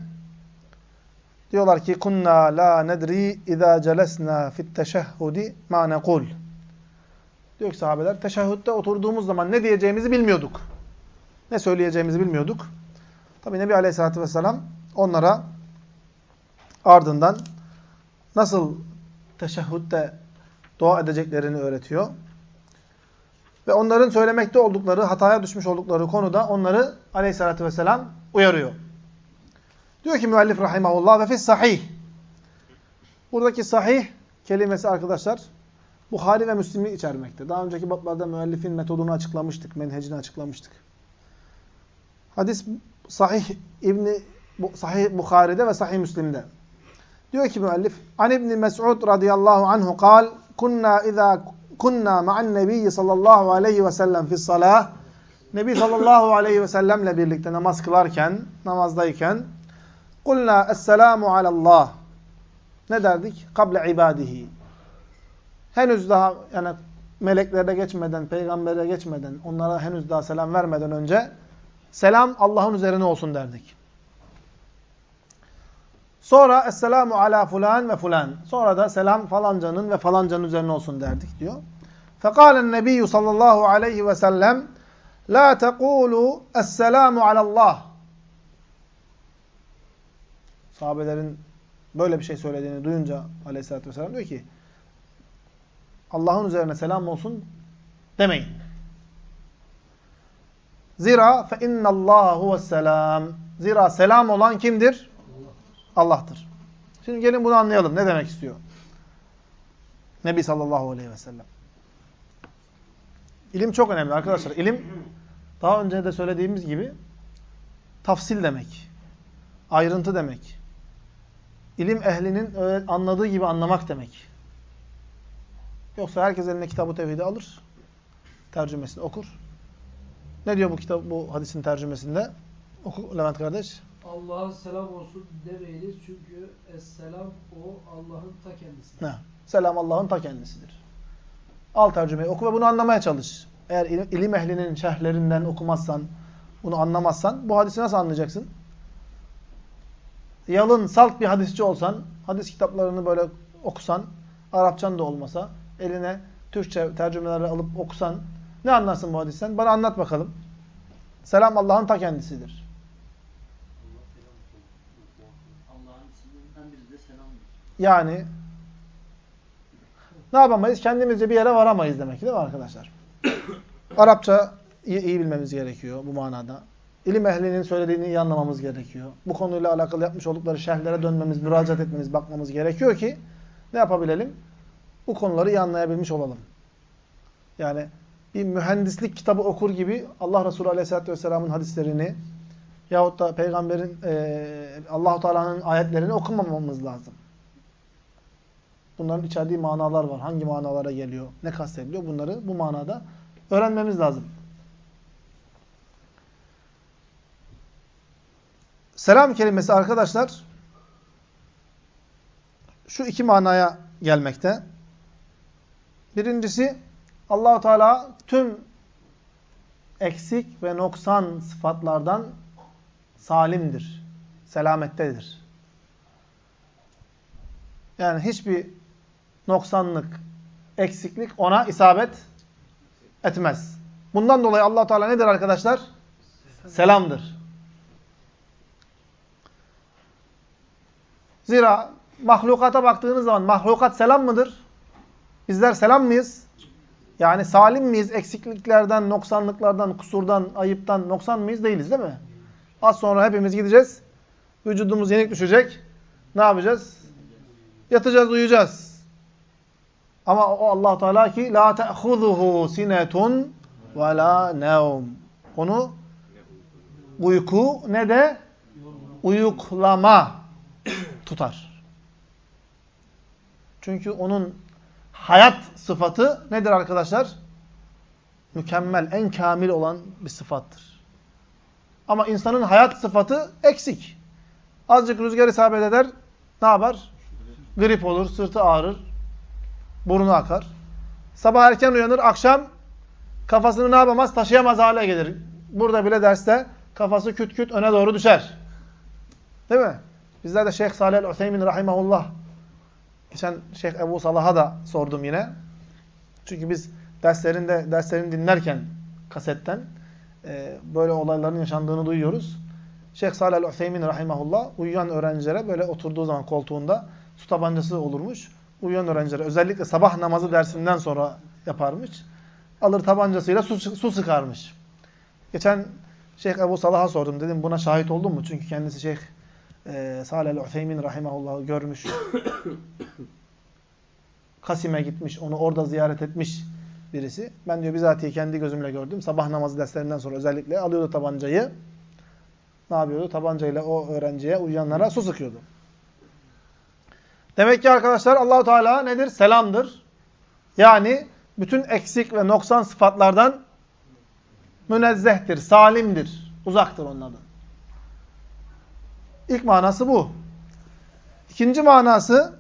[SPEAKER 1] Diyorlar ki kunna la nedri iza celesna fit teşehhudi ma nekul. Diyor ki sahabeler teşehhütte oturduğumuz zaman ne diyeceğimizi bilmiyorduk. Ne söyleyeceğimizi bilmiyorduk. Tabi Nebi Aleyhisselatü Vesselam onlara ardından nasıl teşehhütte dua edeceklerini öğretiyor. Ve onların söylemekte oldukları, hataya düşmüş oldukları konuda onları Aleyhisselatü Vesselam uyarıyor. Diyor ki müellif rahimahullah ve fis sahih. Buradaki sahih kelimesi arkadaşlar Buhari ve Müslim'i içermekte. Daha önceki bablarda müellifin metodunu açıklamıştık, menhecini açıklamıştık. Hadis sahih İbni Sahih Buhari'de ve Sahih Müslim'de. Diyor ki müellif, An İbni Mes'ud radıyallahu anhu kal, kunna iza kunna ma'an nebiyyi sallallahu aleyhi ve sellem fi salah. Nebi sallallahu aleyhi ve sellemle birlikte namaz kılarken, namazdayken Kulna esselamu alallah. Ne derdik? Kable ibadihi. Henüz daha yani meleklere geçmeden, peygambere geçmeden, onlara henüz daha selam vermeden önce selam Allah'ın üzerine olsun derdik. Sonra Esselamu ala fulan ve fulan. Sonra da selam falancanın ve falancanın üzerine olsun derdik diyor. Fekalen nebiyyü sallallahu aleyhi ve sellem La tekulu Esselamu alallah. Sahabelerin böyle bir şey söylediğini duyunca aleyhissalatü vesselam diyor ki Allah'ın üzerine selam olsun demeyin. Zira fe innallaha huves selam. Zira selam olan kimdir? Allah'tır. Şimdi gelin bunu anlayalım. Ne demek istiyor? Nebi sallallahu aleyhi ve sellem. İlim çok önemli arkadaşlar. İlim daha önce de söylediğimiz gibi tafsil demek. Ayrıntı demek. İlim ehlinin anladığı gibi anlamak demek. Yoksa herkes eline kitabı tevhidi alır. Tercümesini okur. Ne diyor bu kitap bu hadisin tercümesinde? Oku Levent kardeş.
[SPEAKER 2] Allah'a selam olsun demeyiniz çünkü es-selam o Allah'ın ta kendisidir.
[SPEAKER 1] Ne? Selam Allah'ın ta kendisidir. Al tercümeyi oku ve bunu anlamaya çalış. Eğer ilim ehlinin şerhlerinden okumazsan, bunu anlamazsan bu hadisi nasıl anlayacaksın? Yalın, salt bir hadisçi olsan, hadis kitaplarını böyle okusan, Arapçan da olmasa, eline Türkçe tercümeleri alıp okusan, ne anlarsın bu hadisten? Bana anlat bakalım. Selam Allah'ın ta kendisidir. Yani ne yapamayız? Kendimizce bir yere varamayız demek değil mi arkadaşlar? Arapça iyi, iyi bilmemiz gerekiyor bu manada. İlim ehlinin söylediğini iyi anlamamız gerekiyor. Bu konuyla alakalı yapmış oldukları şerhlere dönmemiz, müracaat etmemiz, bakmamız gerekiyor ki ne yapabilelim? Bu konuları iyi anlayabilmiş olalım. Yani bir mühendislik kitabı okur gibi Allah Resulü Aleyhisselatü Vesselam'ın hadislerini yahut da peygamberin e, allah Teala'nın ayetlerini okumamamız lazım. Bunların içerdiği manalar var. Hangi manalara geliyor, ne kastediliyor bunları bu manada öğrenmemiz lazım. Selam kelimesi arkadaşlar şu iki manaya gelmekte. Birincisi Allahu Teala tüm eksik ve noksan sıfatlardan salimdir. Selamettedir. Yani hiçbir noksanlık, eksiklik ona isabet etmez. Bundan dolayı allah Teala nedir arkadaşlar? Selamdır. Zira mahlukata baktığınız zaman mahlukat selam mıdır? Bizler selam mıyız? Yani salim miyiz? Eksikliklerden, noksanlıklardan, kusurdan, ayıptan noksan mıyız? Değiliz değil mi? Az sonra hepimiz gideceğiz. Vücudumuz yenik düşecek. Ne yapacağız? Yatacağız, uyuyacağız. Ama o allah Teala ki la te'huzuhu sinetun ve la nevm. Onu uyku ne de uyuklama tutar. Çünkü onun hayat sıfatı nedir arkadaşlar? Mükemmel, en kamil olan bir sıfattır. Ama insanın hayat sıfatı eksik. Azıcık rüzgar isabet eder, ne yapar? Grip olur, sırtı ağrır, burnu akar. Sabah erken uyanır, akşam kafasını ne yapamaz? Taşıyamaz hale gelir. Burada bile derste kafası küt küt öne doğru düşer. Değil mi? Bizler de Şeyh Salih el-Useymin rahimahullah geçen Şeyh Ebu Salah'a da sordum yine. Çünkü biz derslerinde derslerini dinlerken kasetten e, böyle olayların yaşandığını duyuyoruz. Şeyh Salih el-Useymin rahimahullah uyuyan öğrencilere böyle oturduğu zaman koltuğunda su tabancası olurmuş. Uyuyan öğrencilere özellikle sabah namazı dersinden sonra yaparmış. Alır tabancasıyla su, su sıkarmış. Geçen Şeyh Ebu Salah'a sordum. Dedim buna şahit oldun mu? Çünkü kendisi Şeyh e, Salih el-Utheymin rahimahullah'ı görmüş. Kasim'e gitmiş, onu orada ziyaret etmiş birisi. Ben diyor bizatihi kendi gözümle gördüm. Sabah namazı derslerinden sonra özellikle alıyordu tabancayı. Ne yapıyordu? Tabancayla o öğrenciye, uyuyanlara su sıkıyordu. Demek ki arkadaşlar Allahu Teala nedir? Selamdır. Yani bütün eksik ve noksan sıfatlardan münezzehtir, salimdir, uzaktır onlardan. İlk manası bu. İkinci manası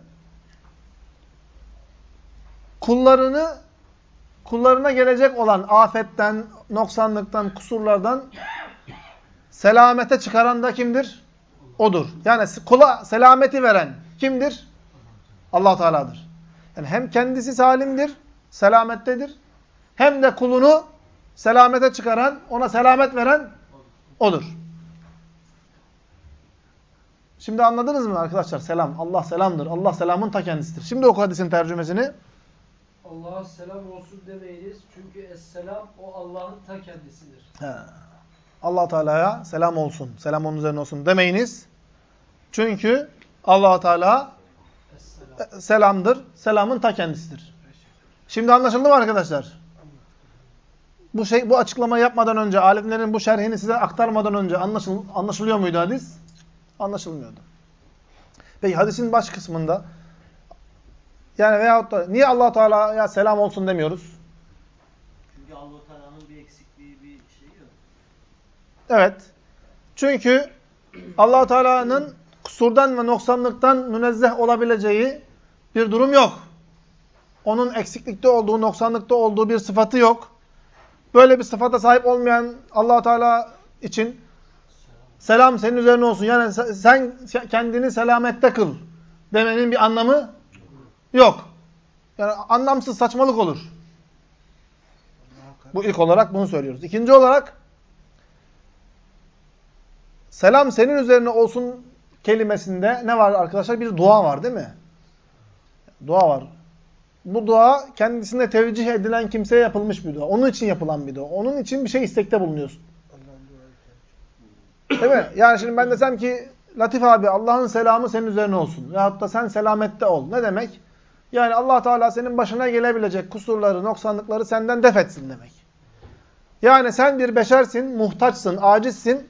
[SPEAKER 1] kullarını kullarına gelecek olan afetten, noksanlıktan, kusurlardan selamete çıkaran da kimdir? Odur. Yani kula selameti veren kimdir? allah Teala'dır. Yani hem kendisi salimdir, selamettedir. Hem de kulunu selamete çıkaran, ona selamet veren odur. Şimdi anladınız mı arkadaşlar? Selam. Allah selamdır. Allah selamın ta kendisidir. Şimdi oku hadisin tercümesini.
[SPEAKER 2] Allah'a selam olsun demeyiniz. Çünkü esselam o Allah'ın ta kendisidir.
[SPEAKER 1] He. allah Teala'ya selam olsun. Selam onun üzerine olsun demeyiniz. Çünkü allah Teala
[SPEAKER 2] Esselam.
[SPEAKER 1] selamdır. Selamın ta kendisidir. Şimdi anlaşıldı mı arkadaşlar? Bu şey bu açıklamayı yapmadan önce, alimlerin bu şerhini size aktarmadan önce anlaşıl, anlaşılıyor muydu hadis? Anlaşılmıyordu. Peki hadisin baş kısmında yani veyahut da niye allah Teala'ya selam olsun demiyoruz?
[SPEAKER 3] Çünkü Allah Teala'nın bir eksikliği bir şeyi yok.
[SPEAKER 1] Evet. Çünkü allah Teala'nın kusurdan ve noksanlıktan münezzeh olabileceği bir durum yok. Onun eksiklikte olduğu, noksanlıkta olduğu bir sıfatı yok. Böyle bir sıfata sahip olmayan allah Teala için selam senin üzerine olsun. Yani sen kendini selamette kıl demenin bir anlamı yok. Yani anlamsız saçmalık olur. Bu ilk olarak bunu söylüyoruz. İkinci olarak selam senin üzerine olsun kelimesinde ne var arkadaşlar? Bir dua var değil mi? Dua var. Bu dua kendisine tevcih edilen kimseye yapılmış bir dua. Onun için yapılan bir dua. Onun için bir şey istekte bulunuyorsun. Değil mi? Yani şimdi ben desem ki Latif abi Allah'ın selamı senin üzerine olsun. Veyahut da sen selamette ol. Ne demek? Yani allah Teala senin başına gelebilecek kusurları, noksanlıkları senden def etsin demek. Yani sen bir beşersin, muhtaçsın, acizsin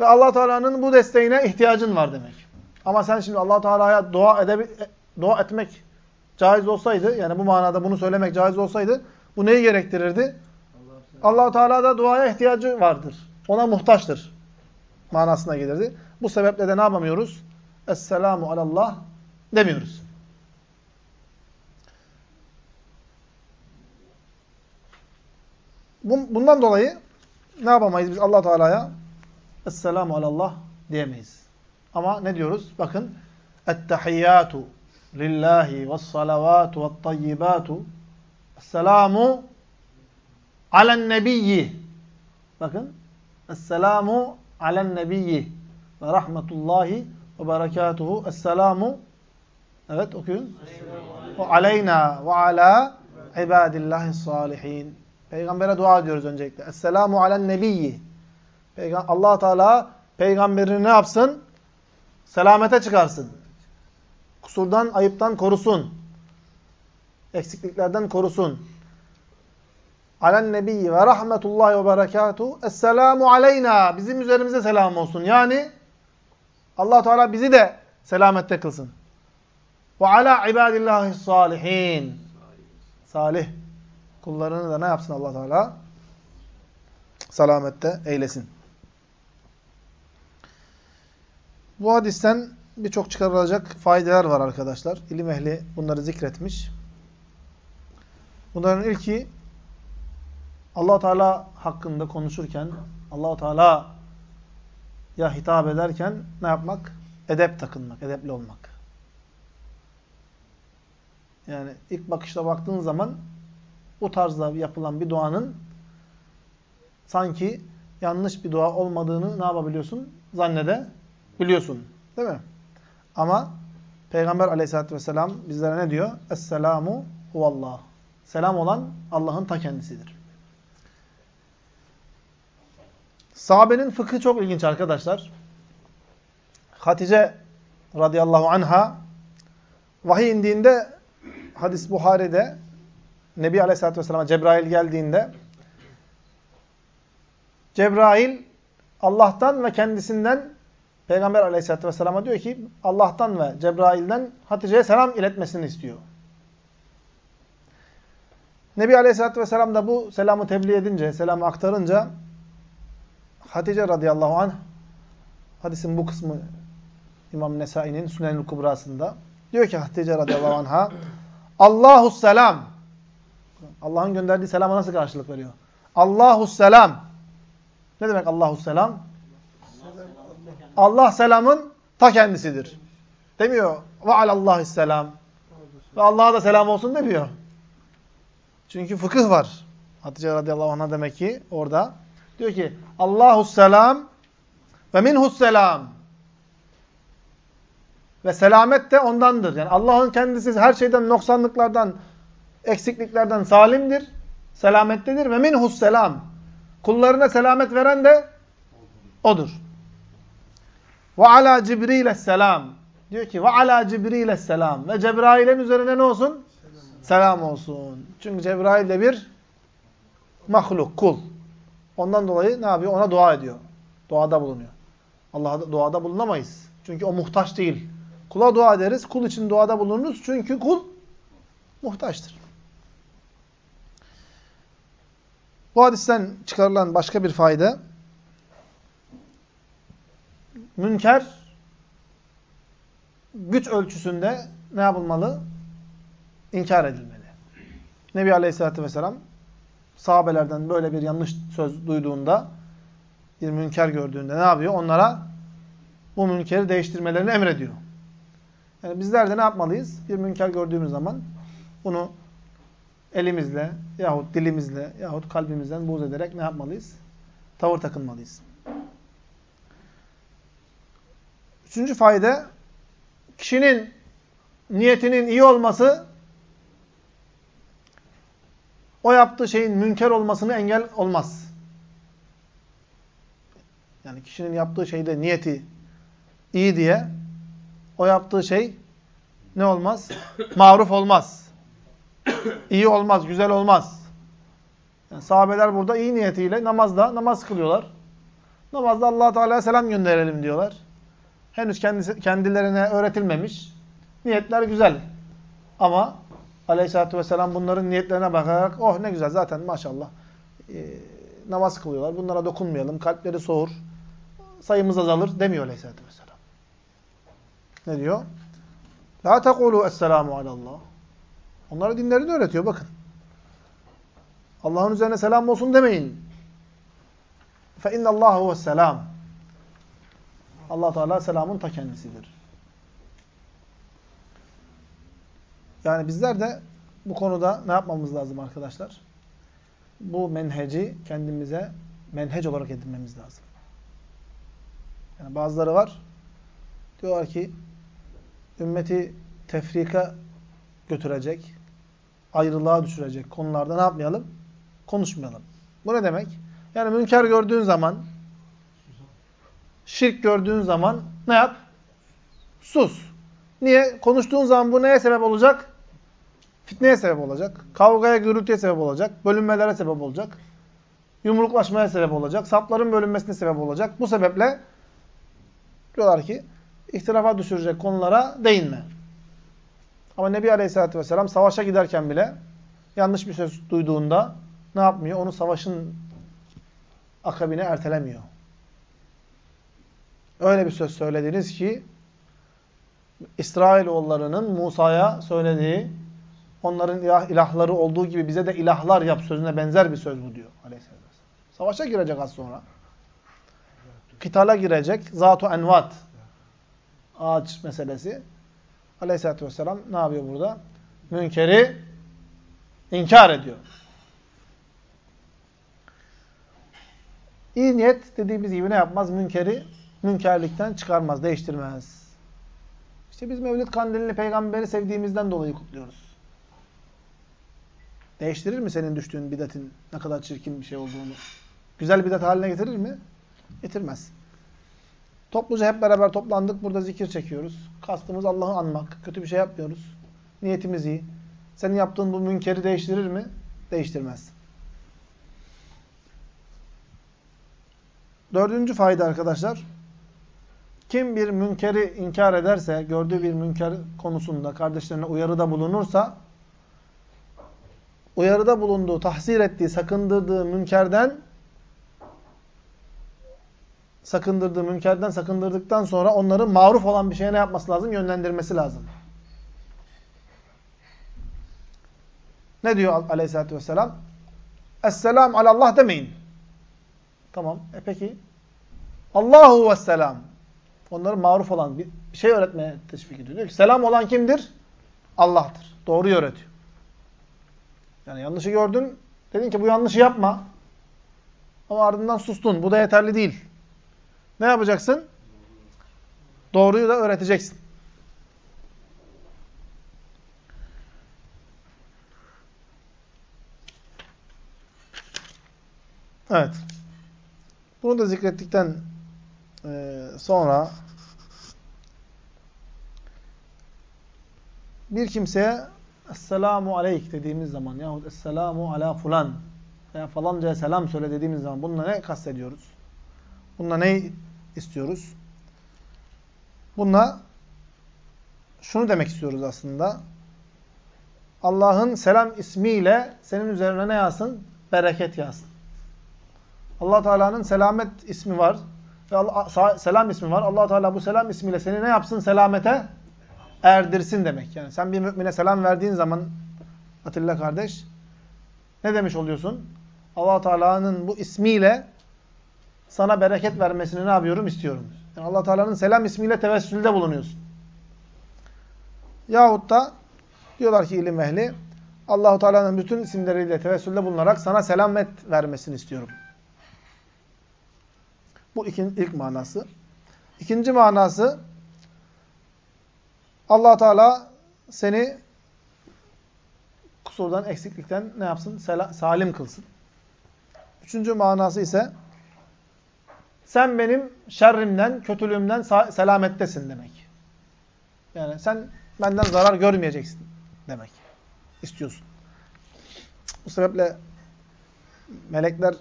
[SPEAKER 1] ve allah Teala'nın bu desteğine ihtiyacın var demek. Ama sen şimdi allah Teala'ya dua, dua etmek caiz olsaydı, yani bu manada bunu söylemek caiz olsaydı, bu neyi gerektirirdi? allah Teala da duaya ihtiyacı vardır. Ona muhtaçtır manasına gelirdi. Bu sebeple de ne yapamıyoruz? Esselamu alallah demiyoruz. Bundan dolayı ne yapamayız biz allah Teala'ya? Esselamu alallah diyemeyiz. Ama ne diyoruz? Bakın. Ettehiyyatu lillahi ve salavatu ve tayyibatu Esselamu alen nebiyyi Bakın. Esselamu alen nebiyyi ve rahmetullahi ve berekatuhu. Esselamu Evet okuyun. Ve aleyna ve ala ibadillahi salihin. Peygamber'e dua ediyoruz öncelikle. Esselamu alen nebiyyi. allah Teala peygamberini ne yapsın? Selamete çıkarsın. Kusurdan, ayıptan korusun. Eksikliklerden korusun. Alen nebiyyi ve rahmetullahi ve berekatuhu. Esselamu aleyna. Bizim üzerimize selam olsun. Yani allah Teala bizi de selamette kılsın. Ve ala ibadillahi salihin. Salih kullarını da ne yapsın allah Teala? Selamette eylesin. Bu hadisten birçok çıkarılacak faydeler var arkadaşlar. İlim ehli bunları zikretmiş. Bunların ilki allah Teala hakkında konuşurken, allah Teala ya hitap ederken ne yapmak? Edep takınmak, edepli olmak. Yani ilk bakışta baktığın zaman o tarzda yapılan bir duanın sanki yanlış bir dua olmadığını ne yapabiliyorsun? Zannedebiliyorsun. Değil mi? Ama Peygamber aleyhissalatü vesselam bizlere ne diyor? Esselamu huvallah. Selam olan Allah'ın ta kendisidir. Sahabenin fıkhı çok ilginç arkadaşlar. Hatice radıyallahu anha vahiy indiğinde hadis Buhari'de Nebi Aleyhisselatü Vesselam'a Cebrail geldiğinde Cebrail Allah'tan ve kendisinden Peygamber Aleyhisselatü Vesselam'a diyor ki Allah'tan ve Cebrail'den Hatice'ye selam iletmesini istiyor. Nebi Aleyhisselatü Vesselam da bu selamı tebliğ edince, selamı aktarınca Hatice radıyallahu anh hadisin bu kısmı İmam Nesai'nin Sünen-i Kubrası'nda diyor ki Hatice radıyallahu anh'a Allahu selam Allah'ın gönderdiği selama nasıl karşılık veriyor? Allahu selam. Ne demek Allahu selam? Allah selamın ta kendisidir. Demiyor. Ve alallahi selam. Ve Allah'a da selam olsun demiyor. Çünkü fıkıh var. Hatice radıyallahu anh'a demek ki orada. Diyor ki Allahu selam ve minhus selam. Ve selamet de ondandır. Yani Allah'ın kendisi her şeyden noksanlıklardan, eksikliklerden salimdir. Selamettedir ve minhus selam. Kullarına selamet veren de odur. Ve ala Cibril selam. Diyor ki ve ala Cibril selam. Ve Cebrail'in üzerine ne olsun? Selam olsun. Çünkü Cebrail de bir mahluk, kul. Ondan dolayı ne yapıyor? Ona dua ediyor. Duada bulunuyor. Allah'a duada bulunamayız. Çünkü o muhtaç değil. Kula dua ederiz. Kul için duada bulunuruz. Çünkü kul muhtaçtır. Bu hadisten çıkarılan başka bir fayda münker güç ölçüsünde ne yapılmalı? İnkar edilmeli. Nebi Aleyhisselatü Vesselam sahabelerden böyle bir yanlış söz duyduğunda bir münker gördüğünde ne yapıyor? Onlara bu münkeri değiştirmelerini emrediyor. Yani bizler de ne yapmalıyız? Bir münker gördüğümüz zaman bunu elimizle yahut dilimizle yahut kalbimizden buğz ederek ne yapmalıyız? Tavır takınmalıyız. Üçüncü fayda kişinin niyetinin iyi olması o yaptığı şeyin münker olmasını engel olmaz. Yani kişinin yaptığı şeyde niyeti iyi diye o yaptığı şey ne olmaz? Maruf olmaz. İyi olmaz, güzel olmaz. Yani sahabeler burada iyi niyetiyle namazda namaz kılıyorlar. Namazda allah Teala'ya selam gönderelim diyorlar. Henüz kendisi, kendilerine öğretilmemiş. Niyetler güzel. Ama aleyhissalatü vesselam bunların niyetlerine bakarak oh ne güzel zaten maşallah e, namaz kılıyorlar. Bunlara dokunmayalım. Kalpleri soğur. Sayımız azalır demiyor aleyhissalatü vesselam. Ne diyor? La tekulu esselamu alallah. Onlara dinlerini öğretiyor bakın. Allah'ın üzerine selam olsun demeyin. Fe innallahu huves selam. Allah Teala selamın ta kendisidir. Yani bizler de bu konuda ne yapmamız lazım arkadaşlar? Bu menheci kendimize menhec olarak edinmemiz lazım. Yani bazıları var. Diyorlar ki ümmeti tefrika götürecek, ayrılığa düşürecek konularda ne yapmayalım? Konuşmayalım. Bu ne demek? Yani münker gördüğün zaman, şirk gördüğün zaman ne yap? Sus. Niye? Konuştuğun zaman bu neye sebep olacak? Fitneye sebep olacak. Kavgaya, gürültüye sebep olacak. Bölünmelere sebep olacak. Yumruklaşmaya sebep olacak. Sapların bölünmesine sebep olacak. Bu sebeple diyorlar ki ihtilafa düşürecek konulara değinme. Ama Nebi Aleyhisselatü Vesselam savaşa giderken bile yanlış bir söz duyduğunda ne yapmıyor? Onu savaşın akabine ertelemiyor. Öyle bir söz söylediniz ki İsrailoğullarının Musa'ya söylediği onların ilah, ilahları olduğu gibi bize de ilahlar yap sözüne benzer bir söz bu diyor Aleyhisselam. Savaşa girecek az sonra. Kitala girecek. Zat-ı envat. Ağaç meselesi. Aleyhisselatü vesselam ne yapıyor burada? Münkeri inkar ediyor. İyi niyet dediğimiz gibi ne yapmaz? Münkeri münkerlikten çıkarmaz, değiştirmez. İşte biz Mevlid Kandilini peygamberi sevdiğimizden dolayı kutluyoruz. Değiştirir mi senin düştüğün bidatin ne kadar çirkin bir şey olduğunu? Güzel bidat haline getirir mi? Getirmez. Topluca hep beraber toplandık. Burada zikir çekiyoruz. Kastımız Allah'ı anmak. Kötü bir şey yapmıyoruz. Niyetimiz iyi. Senin yaptığın bu münkeri değiştirir mi? Değiştirmez. Dördüncü fayda arkadaşlar. Kim bir münkeri inkar ederse, gördüğü bir münker konusunda kardeşlerine uyarıda bulunursa, uyarıda bulunduğu, tahzir ettiği, sakındırdığı münkerden sakındırdığı münkerden sakındırdıktan sonra onları maruf olan bir şeye ne yapması lazım? Yönlendirmesi lazım. Ne diyor aleyhissalatü vesselam? Esselam alallah demeyin. Tamam. E peki. Allahu vesselam. Onları maruf olan bir şey öğretmeye teşvik ediyor. Selam olan kimdir? Allah'tır. Doğruyu öğretiyor. Yani yanlışı gördün. Dedin ki bu yanlışı yapma. Ama ardından sustun. Bu da yeterli değil. Ne yapacaksın? Doğruyu da öğreteceksin. Evet. Bunu da zikrettikten e, sonra bir kimseye Esselamu aleyk dediğimiz zaman yahut Esselamu ala fulan veya falancaya selam söyle dediğimiz zaman bununla ne kastediyoruz? Bununla ne istiyoruz? Bununla şunu demek istiyoruz aslında. Allah'ın selam ismiyle senin üzerine ne yazsın? Bereket yazsın. allah Teala'nın selamet ismi var. Ve selam ismi var. allah Teala bu selam ismiyle seni ne yapsın? Selamete erdirsin demek. Yani sen bir mümine selam verdiğin zaman Atilla kardeş ne demiş oluyorsun? allah Teala'nın bu ismiyle sana bereket vermesini ne yapıyorum? istiyorum. Yani allah Teala'nın selam ismiyle tevessülde bulunuyorsun. Yahut da diyorlar ki ilim ehli Allahu Teala'nın bütün isimleriyle tevessülde bulunarak sana selamet vermesini istiyorum. Bu ikinci, ilk manası. İkinci manası allah Teala seni kusurdan, eksiklikten ne yapsın? salim kılsın. Üçüncü manası ise sen benim şerrimden, kötülüğümden selamettesin demek. Yani sen benden zarar görmeyeceksin demek. istiyorsun. Bu sebeple melekler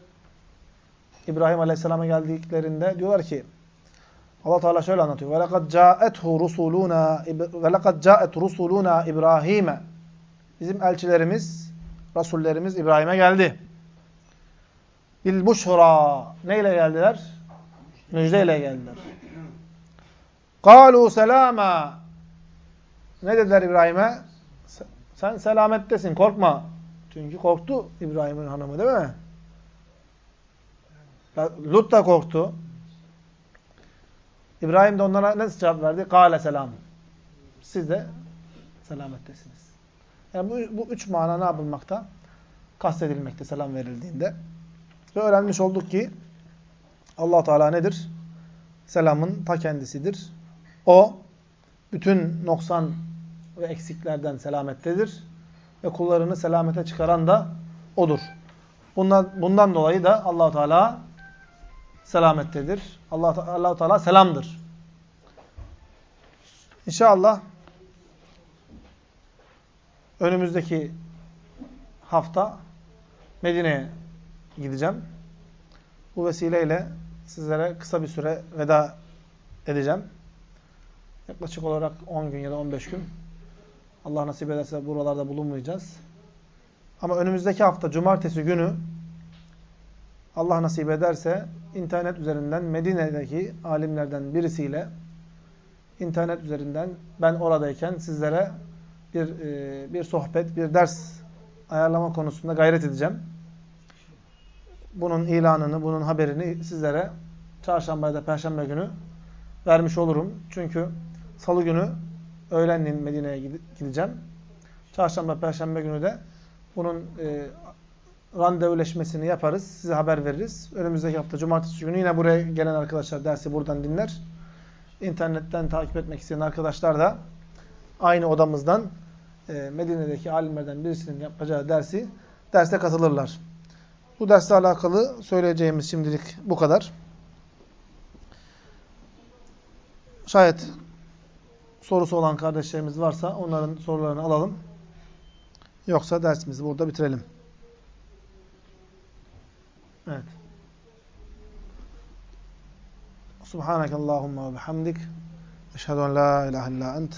[SPEAKER 1] İbrahim Aleyhisselam'a geldiklerinde diyorlar ki Allah Teala şöyle anlatıyor. Ve lekad ca'ethu rusuluna ve lekad ca'et İbrahim'e. Bizim elçilerimiz, rasullerimiz İbrahim'e geldi. Bil buşra. Neyle geldiler? Müjdeyle geldiler. Kalu selama. Ne dediler İbrahim'e? Sen selamettesin, korkma. Çünkü korktu İbrahim'in hanımı değil mi? Lut da korktu. İbrahim de onlara ne cevap verdi? Kale selam. Siz de selamettesiniz. Yani bu, bu üç mana ne yapılmakta? Kastedilmekte selam verildiğinde. Ve öğrenmiş olduk ki allah Teala nedir? Selamın ta kendisidir. O bütün noksan ve eksiklerden selamettedir. Ve kullarını selamete çıkaran da O'dur. Bundan, bundan dolayı da allah Teala selamettedir. Allah Allah Teala selamdır. İnşallah önümüzdeki hafta Medine'ye gideceğim. Bu vesileyle sizlere kısa bir süre veda edeceğim. Yaklaşık olarak 10 gün ya da 15 gün. Allah nasip ederse buralarda bulunmayacağız. Ama önümüzdeki hafta cumartesi günü Allah nasip ederse internet üzerinden Medine'deki alimlerden birisiyle internet üzerinden ben oradayken sizlere bir e, bir sohbet, bir ders ayarlama konusunda gayret edeceğim. Bunun ilanını, bunun haberini sizlere çarşamba ya da perşembe günü vermiş olurum. Çünkü salı günü öğlenleyin Medine'ye gideceğim. Çarşamba, perşembe günü de bunun e, randevuleşmesini yaparız. Size haber veririz. Önümüzdeki hafta cumartesi günü yine buraya gelen arkadaşlar dersi buradan dinler. İnternetten takip etmek isteyen arkadaşlar da aynı odamızdan e, Medine'deki alimlerden birisinin yapacağı dersi derste katılırlar. Bu dersle alakalı söyleyeceğimiz şimdilik bu kadar. Şayet sorusu olan kardeşlerimiz varsa onların sorularını alalım. Yoksa dersimizi burada bitirelim. Evet. Subhanakallahumma ve bihamdik. Eşhedü en la ilahe illa ent.